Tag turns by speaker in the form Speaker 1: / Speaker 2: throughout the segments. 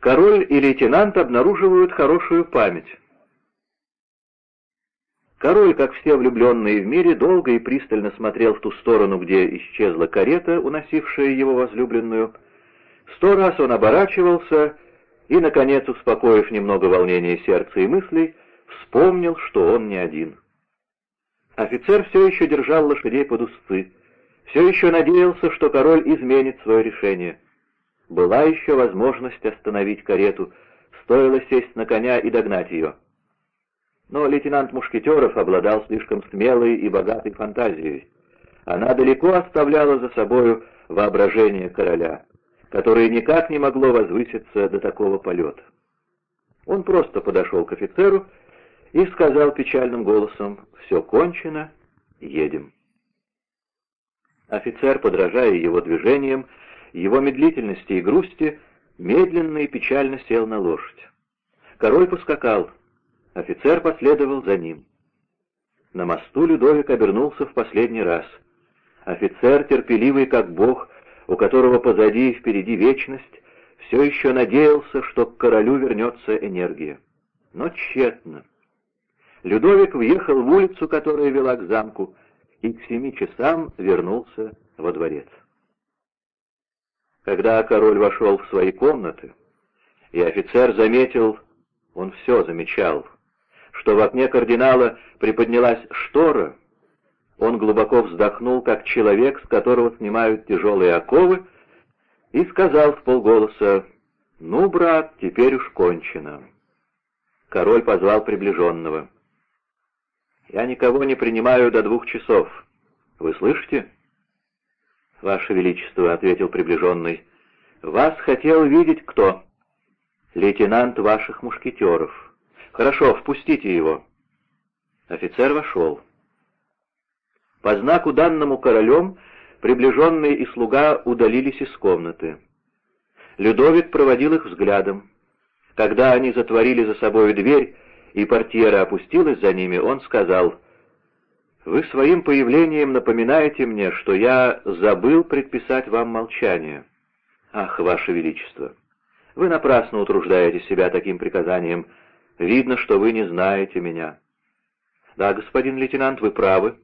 Speaker 1: король и лейтенант обнаруживают хорошую память. Король, как все влюбленные в мире, долго и пристально смотрел в ту сторону, где исчезла карета, уносившая его возлюбленную. Сто раз он оборачивался и, наконец, успокоив немного волнения сердца и мыслей, вспомнил, что он не один. Офицер все еще держал лошадей под узцы, все еще надеялся, что король изменит свое решение. Была еще возможность остановить карету, стоило сесть на коня и догнать ее. Но лейтенант Мушкетеров обладал слишком смелой и богатой фантазией. Она далеко оставляла за собою воображение короля, которое никак не могло возвыситься до такого полета. Он просто подошел к офицеру и сказал печальным голосом «Все кончено, едем». Офицер, подражая его движениям, его медлительности и грусти, медленно и печально сел на лошадь. Король поскакал, офицер последовал за ним. На мосту Людовик обернулся в последний раз. Офицер, терпеливый как бог, у которого позади и впереди вечность, все еще надеялся, что к королю вернется энергия. Но тщетно. Людовик въехал в улицу, которая вела к замку, и к семи часам вернулся во дворец. Когда король вошел в свои комнаты, и офицер заметил, он все замечал, что в окне кардинала приподнялась штора, он глубоко вздохнул, как человек, с которого снимают тяжелые оковы, и сказал в полголоса, «Ну, брат, теперь уж кончено». Король позвал приближенного. «Я никого не принимаю до двух часов. Вы слышите?» «Ваше Величество», — ответил приближенный, — «вас хотел видеть кто?» «Лейтенант ваших мушкетеров». «Хорошо, впустите его». Офицер вошел. По знаку данному королем приближенные и слуга удалились из комнаты. Людовик проводил их взглядом. Когда они затворили за собой дверь, и портьера опустилась за ними, он сказал, «Вы своим появлением напоминаете мне, что я забыл предписать вам молчание. Ах, Ваше Величество, вы напрасно утруждаете себя таким приказанием. Видно, что вы не знаете меня». «Да, господин лейтенант, вы правы.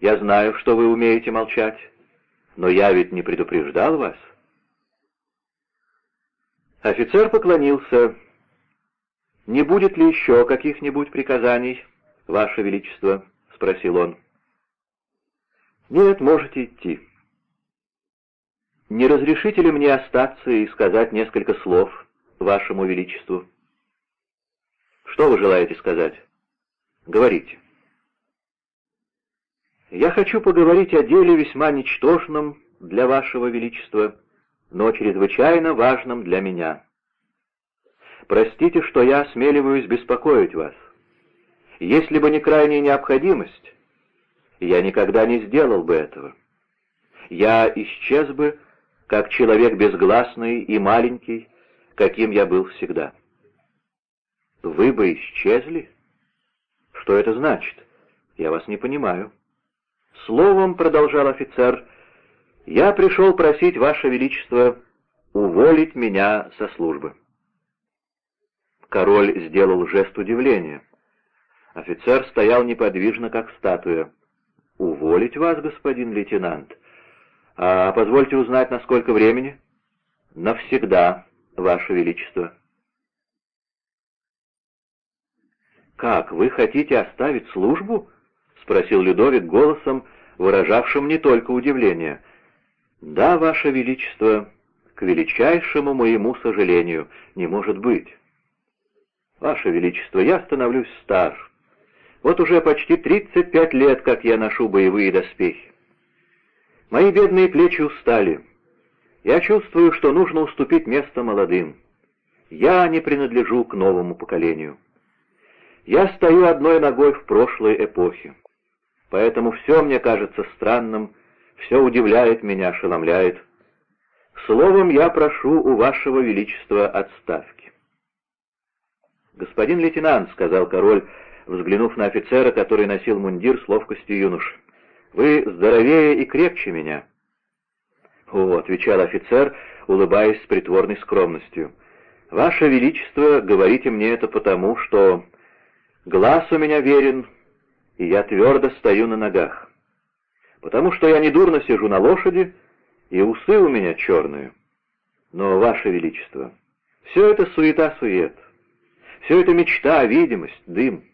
Speaker 1: Я знаю, что вы умеете молчать. Но я ведь не предупреждал вас». Офицер поклонился. «Не будет ли еще каких-нибудь приказаний, Ваше Величество?» — спросил он. «Нет, можете идти». «Не разрешите ли мне остаться и сказать несколько слов Вашему Величеству?» «Что вы желаете сказать?» «Говорите». «Я хочу поговорить о деле весьма ничтожном для Вашего Величества, но чрезвычайно важном для меня». Простите, что я осмеливаюсь беспокоить вас. Если бы не крайняя необходимость, я никогда не сделал бы этого. Я исчез бы, как человек безгласный и маленький, каким я был всегда. Вы бы исчезли? Что это значит? Я вас не понимаю. Словом, продолжал офицер, я пришел просить Ваше Величество уволить меня со службы. Король сделал жест удивления. Офицер стоял неподвижно, как статуя. «Уволить вас, господин лейтенант? А позвольте узнать, на сколько времени?» «Навсегда, ваше величество». «Как, вы хотите оставить службу?» — спросил Людовик голосом, выражавшим не только удивление. «Да, ваше величество, к величайшему моему сожалению, не может быть». «Ваше Величество, я становлюсь стар. Вот уже почти 35 лет, как я ношу боевые доспехи. Мои бедные плечи устали. Я чувствую, что нужно уступить место молодым. Я не принадлежу к новому поколению. Я стою одной ногой в прошлой эпохе. Поэтому все мне кажется странным, все удивляет меня, ошеломляет. Словом, я прошу у вашего величества отставки. «Господин лейтенант», — сказал король, взглянув на офицера, который носил мундир с ловкостью юноши, — «вы здоровее и крепче меня». «О», — отвечал офицер, улыбаясь с притворной скромностью, — «Ваше Величество, говорите мне это потому, что глаз у меня верен, и я твердо стою на ногах. Потому что я недурно сижу на лошади, и усы у меня черные. Но, Ваше Величество, все это суета-сует, все это мечта, видимость, дым.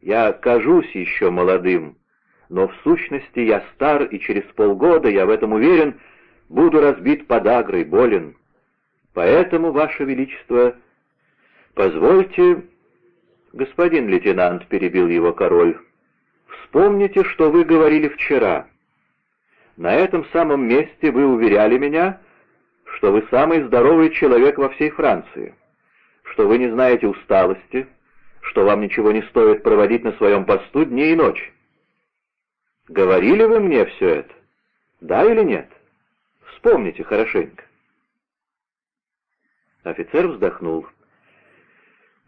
Speaker 1: Я кажусь еще молодым, но в сущности я стар, и через полгода, я в этом уверен, буду разбит подагрой, болен. Поэтому, Ваше Величество, позвольте... Господин лейтенант, перебил его король, вспомните, что вы говорили вчера. На этом самом месте вы уверяли меня, что вы самый здоровый человек во всей Франции, что вы не знаете усталости, что вам ничего не стоит проводить на своем посту дни и ночи. Говорили вы мне все это? Да или нет? Вспомните хорошенько. Офицер вздохнул.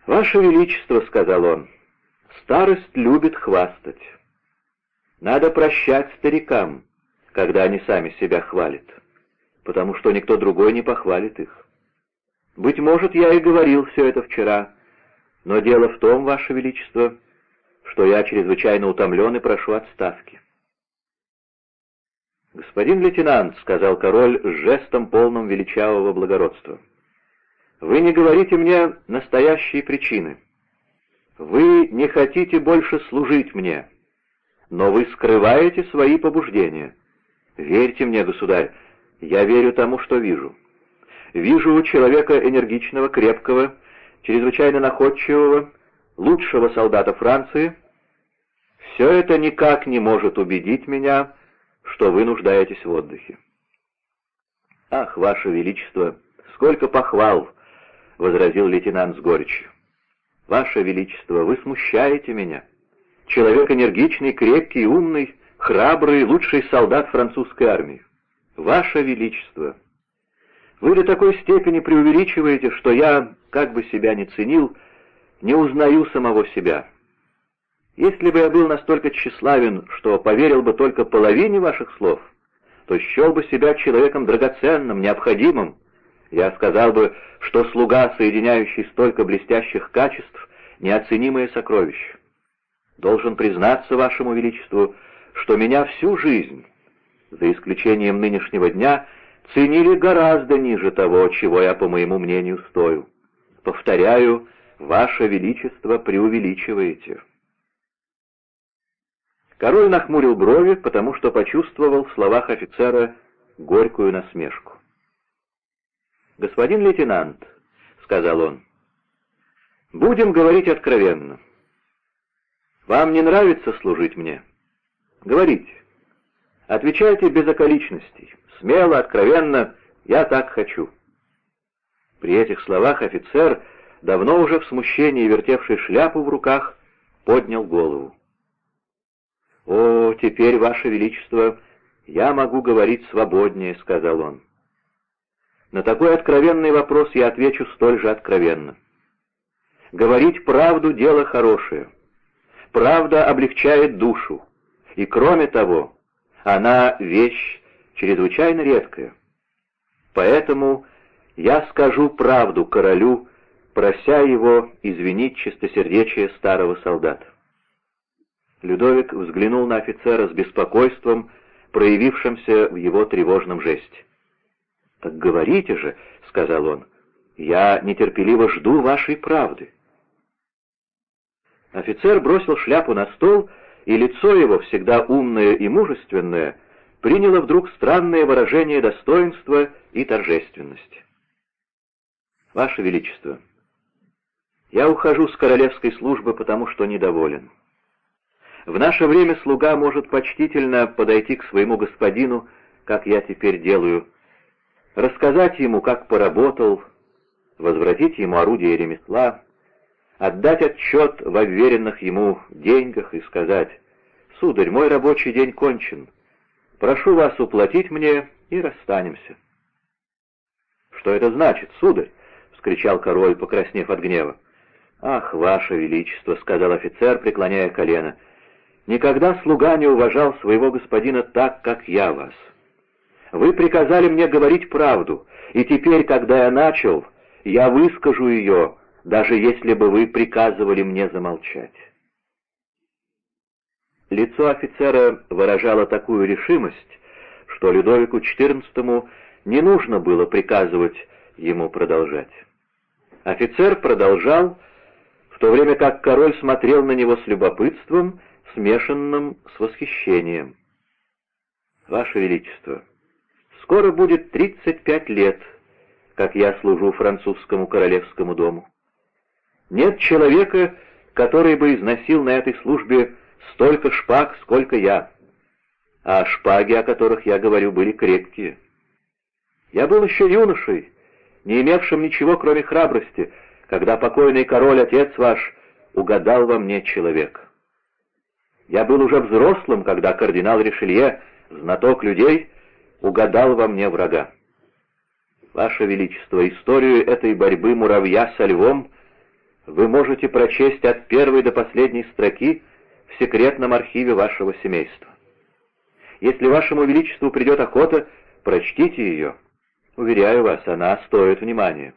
Speaker 1: «Ваше Величество», — сказал он, — «старость любит хвастать. Надо прощать старикам, когда они сами себя хвалят, потому что никто другой не похвалит их. Быть может, я и говорил все это вчера, но дело в том, Ваше Величество, что я чрезвычайно утомлен и прошу отставки. «Господин лейтенант», — сказал король с жестом полным величавого благородства, — «вы не говорите мне настоящие причины. Вы не хотите больше служить мне, но вы скрываете свои побуждения. Верьте мне, государь, я верю тому, что вижу. Вижу человека энергичного, крепкого, чрезвычайно находчивого, лучшего солдата Франции. Все это никак не может убедить меня, что вы нуждаетесь в отдыхе. «Ах, Ваше Величество, сколько похвал!» — возразил лейтенант с горечью. «Ваше Величество, вы смущаете меня. Человек энергичный, крепкий, умный, храбрый, лучший солдат французской армии. Ваше Величество, вы до такой степени преувеличиваете, что я, как бы себя ни ценил, не узнаю самого себя. Если бы я был настолько тщеславен, что поверил бы только половине ваших слов, то счел бы себя человеком драгоценным, необходимым. Я сказал бы, что слуга, соединяющий столько блестящих качеств, неоценимое сокровище. Должен признаться вашему величеству, что меня всю жизнь, за исключением нынешнего дня, ценили гораздо ниже того, чего я, по моему мнению, стою. Повторяю, ваше величество преувеличиваете». Король нахмурил брови, потому что почувствовал в словах офицера горькую насмешку. «Господин лейтенант», — сказал он, — «будем говорить откровенно. Вам не нравится служить мне? Говорите. Отвечайте без околичностей. Смело, откровенно. Я так хочу». При этих словах офицер, давно уже в смущении вертевший шляпу в руках, поднял голову. «О, теперь, Ваше Величество, я могу говорить свободнее», — сказал он. На такой откровенный вопрос я отвечу столь же откровенно. Говорить правду — дело хорошее. Правда облегчает душу. И кроме того, она вещь чрезвычайно редкая. Поэтому я скажу правду королю, прося его извинить чистосердечие старого солдата. Людовик взглянул на офицера с беспокойством, проявившимся в его тревожном жесте. «Так говорите же», — сказал он, — «я нетерпеливо жду вашей правды». Офицер бросил шляпу на стол, и лицо его, всегда умное и мужественное, приняло вдруг странное выражение достоинства и торжественности. «Ваше Величество, я ухожу с королевской службы, потому что недоволен». В наше время слуга может почтительно подойти к своему господину, как я теперь делаю, рассказать ему, как поработал, возвратить ему орудие ремесла, отдать отчет в уверенных ему деньгах и сказать, «Сударь, мой рабочий день кончен. Прошу вас уплатить мне и расстанемся». «Что это значит, сударь?» — вскричал король, покраснев от гнева. «Ах, ваше величество!» — сказал офицер, преклоняя колено — Никогда слуга не уважал своего господина так, как я вас. Вы приказали мне говорить правду, и теперь, когда я начал, я выскажу ее, даже если бы вы приказывали мне замолчать. Лицо офицера выражало такую решимость, что Людовику XIV не нужно было приказывать ему продолжать. Офицер продолжал, в то время как король смотрел на него с любопытством, смешанным с восхищением. «Ваше Величество, скоро будет 35 лет, как я служу французскому королевскому дому. Нет человека, который бы износил на этой службе столько шпаг, сколько я. А шпаги, о которых я говорю, были крепкие. Я был еще юношей, не имевшим ничего, кроме храбрости, когда покойный король, отец ваш, угадал во мне человек. Я был уже взрослым, когда кардинал Ришелье, знаток людей, угадал во мне врага. Ваше Величество, историю этой борьбы муравья со львом вы можете прочесть от первой до последней строки в секретном архиве вашего семейства. Если вашему величеству придет охота, прочтите ее. Уверяю вас, она стоит внимания.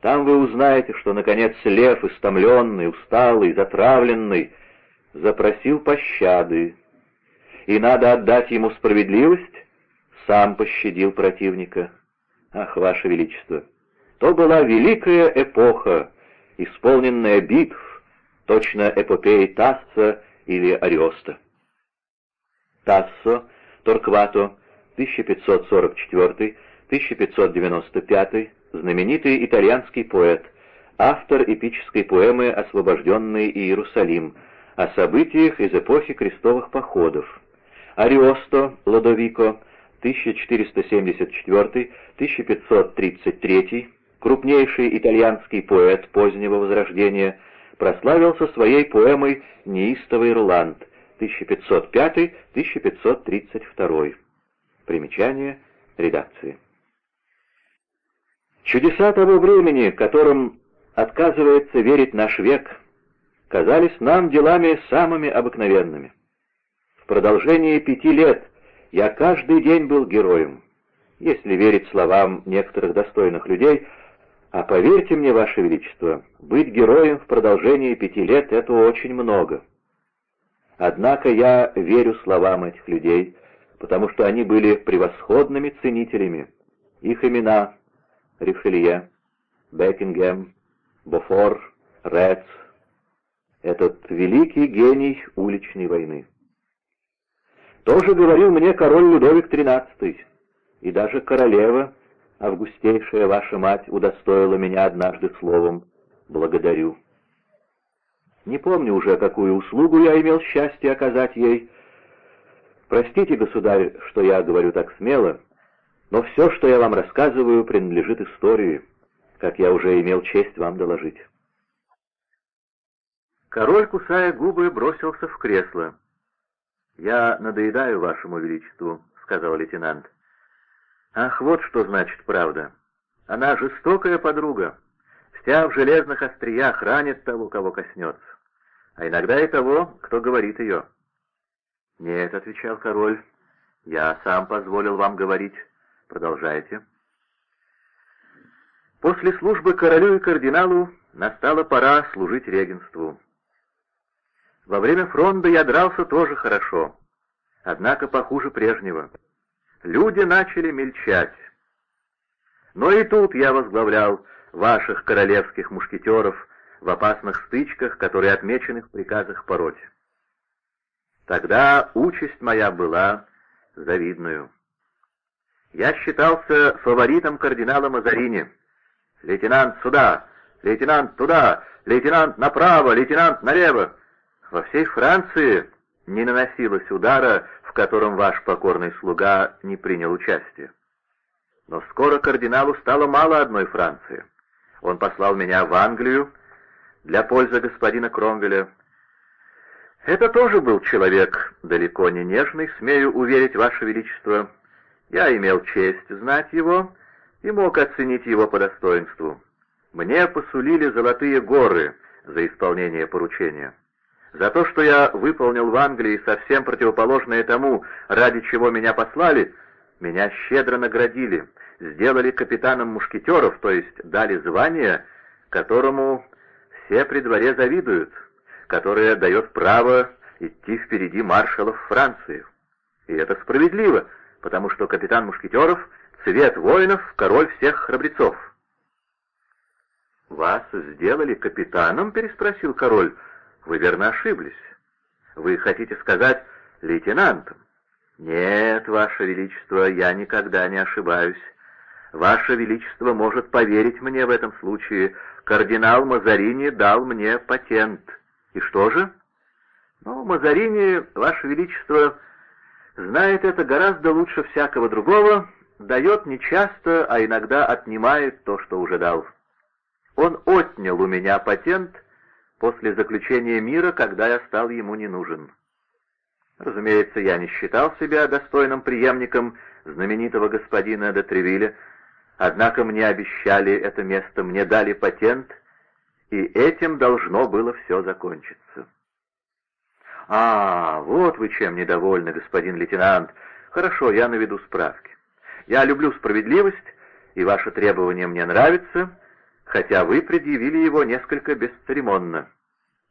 Speaker 1: Там вы узнаете, что, наконец, лев, истомленный, усталый, затравленный, запросил пощады, и надо отдать ему справедливость, сам пощадил противника. Ах, ваше величество, то была великая эпоха, исполненная битв, точно эпопеи Тасса или Ариоста. Тассо, Торквато, 1544-1595, знаменитый итальянский поэт, автор эпической поэмы «Освобожденный Иерусалим», о событиях из эпохи крестовых походов. Ариосто Лодовико, 1474-1533, крупнейший итальянский поэт позднего Возрождения, прославился своей поэмой «Неистовый Ирланд» 1505-1532. Примечание редакции. Чудеса того времени, которым отказывается верить наш век, казались нам делами самыми обыкновенными. В продолжении пяти лет я каждый день был героем, если верить словам некоторых достойных людей — а поверьте мне, Ваше Величество, быть героем в продолжении пяти лет — это очень много. Однако я верю словам этих людей, потому что они были превосходными ценителями. Их имена — Ришелье, Бекингем, Бофор, Рец — этот великий гений уличной войны. Тоже говорил мне король Людовик XIII, и даже королева — августейшая ваша мать удостоила меня однажды словом «благодарю». Не помню уже, какую услугу я имел счастье оказать ей. Простите, государь, что я говорю так смело, но все, что я вам рассказываю, принадлежит истории, как я уже имел честь вам доложить. Король, кусая губы, бросился в кресло. «Я надоедаю вашему величеству», — сказал лейтенант. Ах, вот что значит правда. Она жестокая подруга, вся в железных остриях ранит того, кого коснется, а иногда и того, кто говорит ее. «Нет», — отвечал король, — «я сам позволил вам говорить. Продолжайте». После службы королю и кардиналу настала пора служить регенству. Во время фронта я дрался тоже хорошо, однако похуже прежнего люди начали мельчать. Но и тут я возглавлял ваших королевских мушкетеров в опасных стычках, которые отмечены в приказах пороть. Тогда участь моя была завидную. Я считался фаворитом кардинала Мазарини. «Лейтенант сюда! Лейтенант туда! Лейтенант направо! Лейтенант налево!» Во всей Франции не наносилось удара, котором ваш покорный слуга не принял участие. Но скоро кардиналу стало мало одной Франции. Он послал меня в Англию для пользы господина Кромвеля. Это тоже был человек далеко не нежный, смею уверить, Ваше Величество. Я имел честь знать его и мог оценить его по достоинству. Мне посулили золотые горы за исполнение поручения. За то, что я выполнил в Англии совсем противоположное тому, ради чего меня послали, меня щедро наградили, сделали капитаном мушкетеров, то есть дали звание, которому все при дворе завидуют, которое дает право идти впереди маршалов Франции. И это справедливо, потому что капитан мушкетеров — цвет воинов, король всех храбрецов. «Вас сделали капитаном?» — переспросил король. «Вы верно ошиблись. Вы хотите сказать лейтенантом?» «Нет, Ваше Величество, я никогда не ошибаюсь. Ваше Величество может поверить мне в этом случае. Кардинал Мазарини дал мне патент. И что же?» «Ну, Мазарини, Ваше Величество, знает это гораздо лучше всякого другого, дает нечасто, а иногда отнимает то, что уже дал. Он отнял у меня патент после заключения мира, когда я стал ему не нужен». Разумеется, я не считал себя достойным преемником знаменитого господина де Тревилля, однако мне обещали это место, мне дали патент, и этим должно было все закончиться. «А, вот вы чем недовольны, господин лейтенант. Хорошо, я наведу справки. Я люблю справедливость, и ваше требование мне нравится, хотя вы предъявили его несколько бесцеремонно.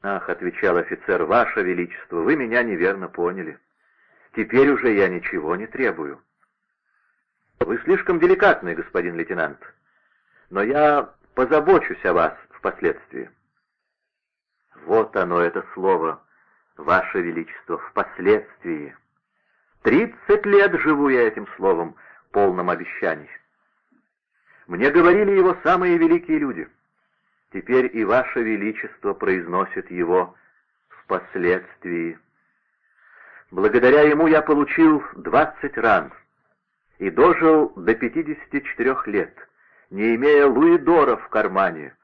Speaker 1: «Ах», — отвечал офицер, — «Ваше Величество, вы меня неверно поняли. Теперь уже я ничего не требую». «Вы слишком деликатный, господин лейтенант, но я позабочусь о вас впоследствии». Вот оно, это слово, Ваше Величество, впоследствии. Тридцать лет живу я этим словом, полным обещаний. Мне говорили его самые великие люди — Теперь и Ваше Величество произносит его впоследствии. Благодаря ему я получил двадцать ран и дожил до пятидесяти четырех лет, не имея луидора в кармане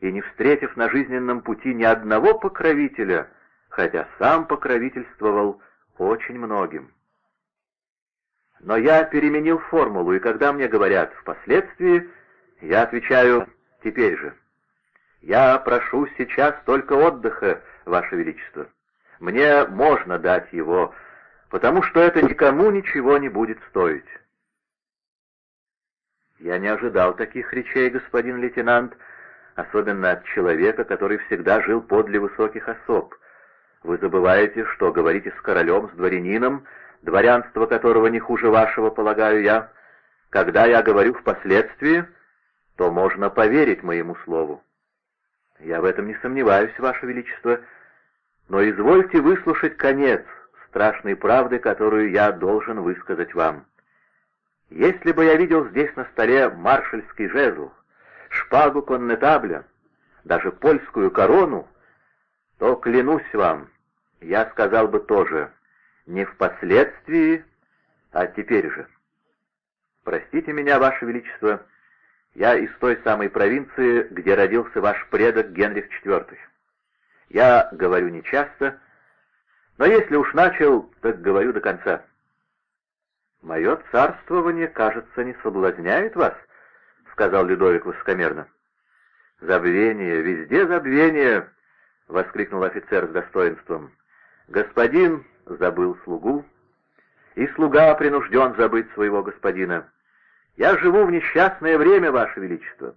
Speaker 1: и не встретив на жизненном пути ни одного покровителя, хотя сам покровительствовал очень многим. Но я переменил формулу, и когда мне говорят «впоследствии», я отвечаю «теперь же». «Я прошу сейчас только отдыха, Ваше Величество. Мне можно дать его, потому что это никому ничего не будет стоить». «Я не ожидал таких речей, господин лейтенант, особенно от человека, который всегда жил подле высоких особ. Вы забываете, что говорите с королем, с дворянином, дворянство которого не хуже вашего, полагаю я. Когда я говорю впоследствии, то можно поверить моему слову. «Я в этом не сомневаюсь, Ваше Величество, но извольте выслушать конец страшной правды, которую я должен высказать вам. Если бы я видел здесь на столе маршальский жезл, шпагу коннетабля, даже польскую корону, то, клянусь вам, я сказал бы тоже, не впоследствии, а теперь же. Простите меня, Ваше Величество, — я из той самой провинции, где родился ваш предок Генрих IV. Я говорю нечасто, но если уж начал, так говорю до конца. «Мое царствование, кажется, не соблазняет вас», — сказал Людовик высокомерно. «Забвение, везде забвение!» — воскликнул офицер с достоинством. «Господин забыл слугу, и слуга принужден забыть своего господина. Я живу в несчастное время, Ваше Величество.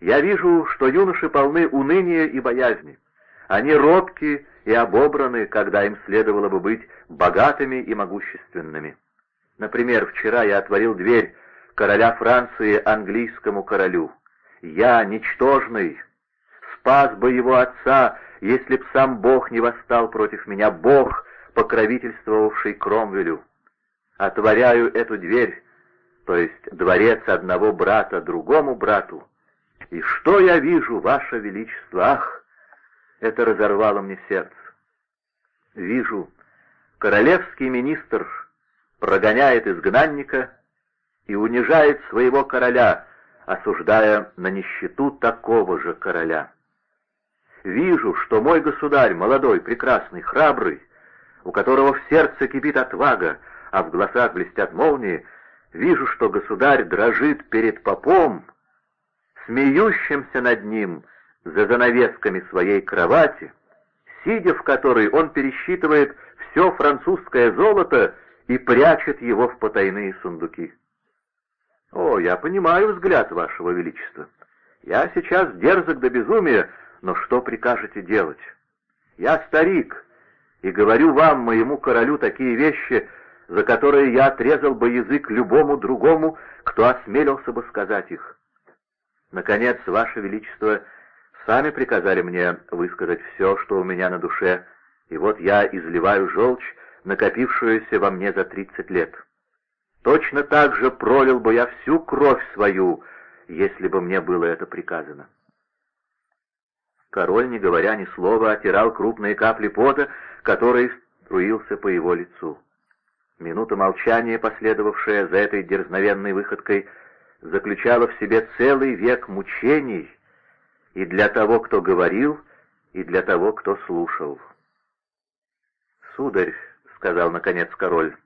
Speaker 1: Я вижу, что юноши полны уныния и боязни. Они робки и обобраны, когда им следовало бы быть богатыми и могущественными. Например, вчера я отворил дверь короля Франции английскому королю. Я, ничтожный, спас бы его отца, если б сам Бог не восстал против меня, Бог, покровительствовавший Кромвелю. Отворяю эту дверь, то есть дворец одного брата другому брату. И что я вижу, Ваше Величество? Ах, это разорвало мне сердце. Вижу, королевский министр прогоняет изгнанника и унижает своего короля, осуждая на нищету такого же короля. Вижу, что мой государь, молодой, прекрасный, храбрый, у которого в сердце кипит отвага, а в глазах блестят молнии, Вижу, что государь дрожит перед попом, смеющимся над ним за занавесками своей кровати, сидя в которой он пересчитывает все французское золото и прячет его в потайные сундуки. «О, я понимаю взгляд вашего величества. Я сейчас дерзок до безумия, но что прикажете делать? Я старик, и говорю вам, моему королю, такие вещи, за которые я отрезал бы язык любому другому, кто осмелился бы сказать их. Наконец, ваше величество, сами приказали мне высказать все, что у меня на душе, и вот я изливаю желчь, накопившуюся во мне за тридцать лет. Точно так же пролил бы я всю кровь свою, если бы мне было это приказано. Король, не говоря ни слова, отирал крупные капли пота, который струился по его лицу. Минута молчания, последовавшая за этой дерзновенной выходкой, заключала в себе целый век мучений и для того, кто говорил, и для того, кто слушал. «Сударь», — сказал наконец король,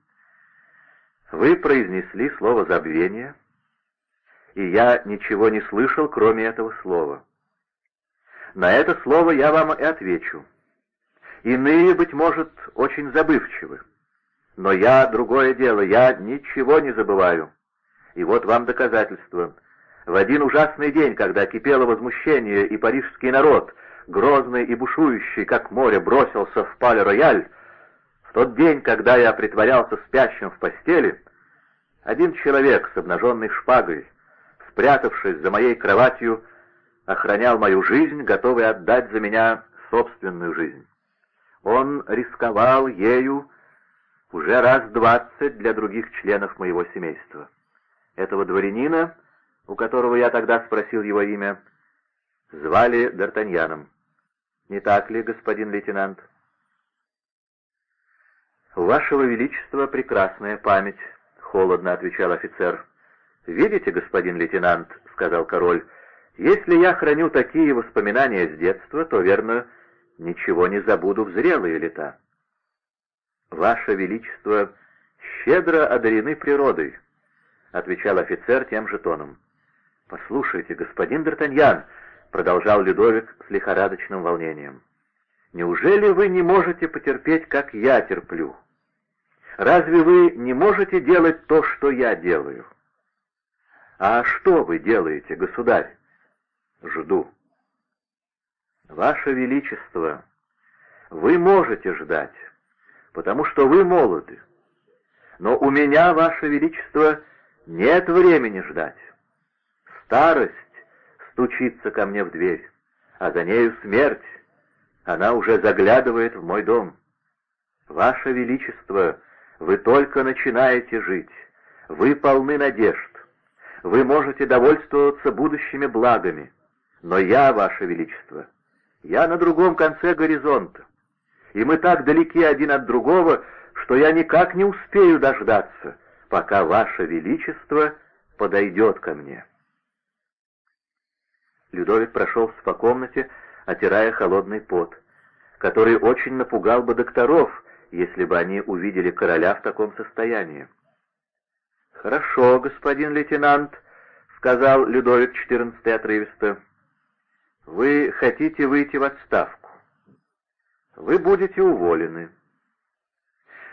Speaker 1: — «вы произнесли слово забвения, и я ничего не слышал, кроме этого слова. На это слово я вам и отвечу. Иные, быть может, очень забывчивы. Но я другое дело, я ничего не забываю. И вот вам доказательство. В один ужасный день, когда кипело возмущение, и парижский народ, грозный и бушующий, как море, бросился в пале-рояль, в тот день, когда я притворялся спящим в постели, один человек с обнаженной шпагой, спрятавшись за моей кроватью, охранял мою жизнь, готовый отдать за меня собственную жизнь. Он рисковал ею уже раз двадцать для других членов моего семейства. Этого дворянина, у которого я тогда спросил его имя, звали Д'Артаньяном. Не так ли, господин лейтенант? «У вашего величества прекрасная память», — холодно отвечал офицер. «Видите, господин лейтенант», — сказал король, — «если я храню такие воспоминания с детства, то, верно, ничего не забуду в зрелые лета». «Ваше Величество щедро одарены природой», — отвечал офицер тем же тоном. «Послушайте, господин Д'Артаньян», — продолжал Людовик с лихорадочным волнением, — «неужели вы не можете потерпеть, как я терплю? Разве вы не можете делать то, что я делаю?» «А что вы делаете, государь?» «Жду». «Ваше Величество, вы можете ждать» потому что вы молоды. Но у меня, Ваше Величество, нет времени ждать. Старость стучится ко мне в дверь, а за нею смерть. Она уже заглядывает в мой дом. Ваше Величество, вы только начинаете жить. Вы полны надежд. Вы можете довольствоваться будущими благами. Но я, Ваше Величество, я на другом конце горизонта и мы так далеки один от другого, что я никак не успею дождаться, пока Ваше Величество подойдет ко мне». Людовик прошелся по комнате, отирая холодный пот, который очень напугал бы докторов, если бы они увидели короля в таком состоянии. «Хорошо, господин лейтенант», — сказал Людовик XIV отрывисто, — «вы хотите выйти в отставку вы будете уволены.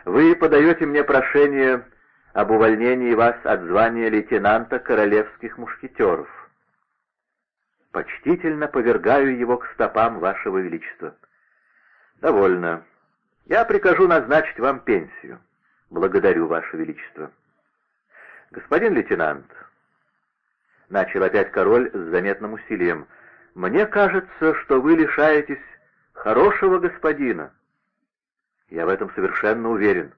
Speaker 1: Вы подаете мне прошение об увольнении вас от звания лейтенанта королевских мушкетеров. Почтительно повергаю его к стопам вашего величества. Довольно. Я прикажу назначить вам пенсию. Благодарю, ваше величество. Господин лейтенант, начал опять король с заметным усилием, мне кажется, что вы лишаетесь хорошего господина. Я в этом совершенно уверен.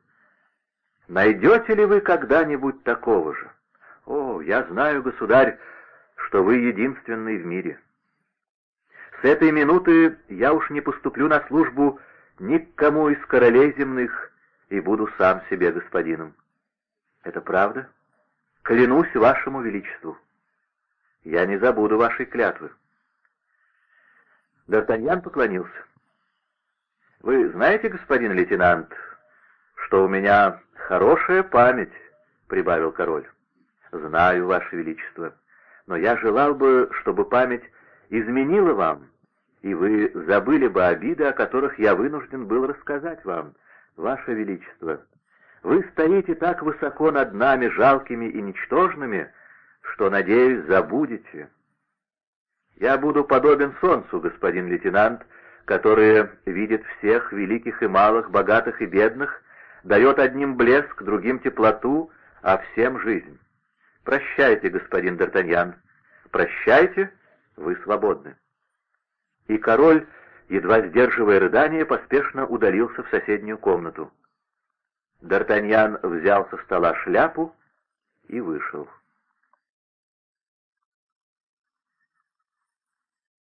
Speaker 1: Найдете ли вы когда-нибудь такого же? О, я знаю, государь, что вы единственный в мире. С этой минуты я уж не поступлю на службу ни к кому из королей земных и буду сам себе господином. Это правда? Клянусь вашему величеству. Я не забуду вашей клятвы. Д'Артаньян поклонился. «Вы знаете, господин лейтенант, что у меня хорошая память», — прибавил король. «Знаю, ваше величество, но я желал бы, чтобы память изменила вам, и вы забыли бы обиды, о которых я вынужден был рассказать вам, ваше величество. Вы стоите так высоко над нами, жалкими и ничтожными, что, надеюсь, забудете. Я буду подобен солнцу, господин лейтенант, которое видит всех, великих и малых, богатых и бедных, дает одним блеск, другим теплоту, а всем жизнь. Прощайте, господин Д'Артаньян, прощайте, вы свободны. И король, едва сдерживая рыдание, поспешно удалился в соседнюю комнату. Д'Артаньян взял со стола шляпу и вышел.